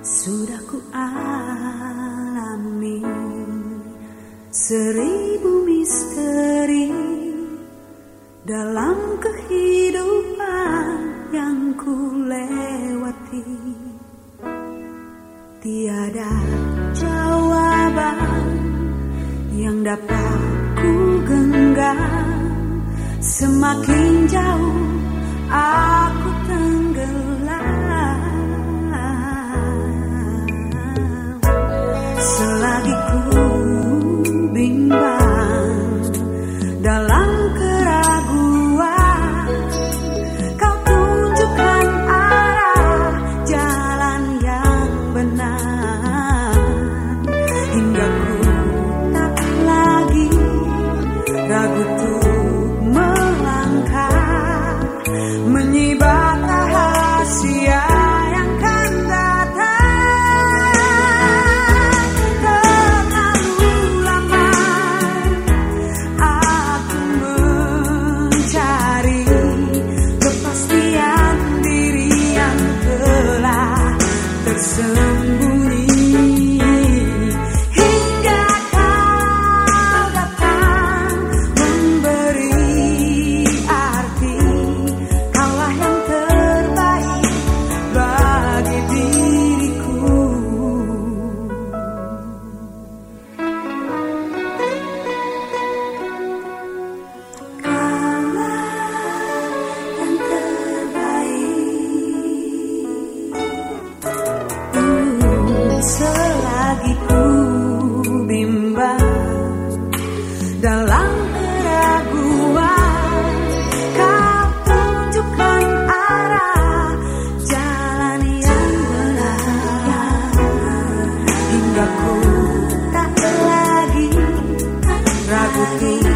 Sudah ku alami seribu misteri dalam kehidupan yang ku lewati. Tiada jawaban yang dapat ku genggam semakin jauh aku tenggelam. through.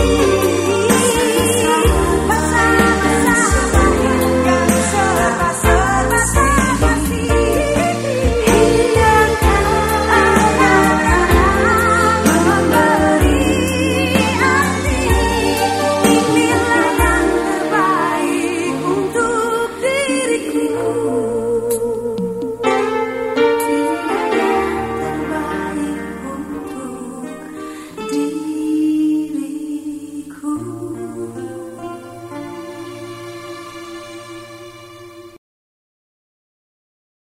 Ooh.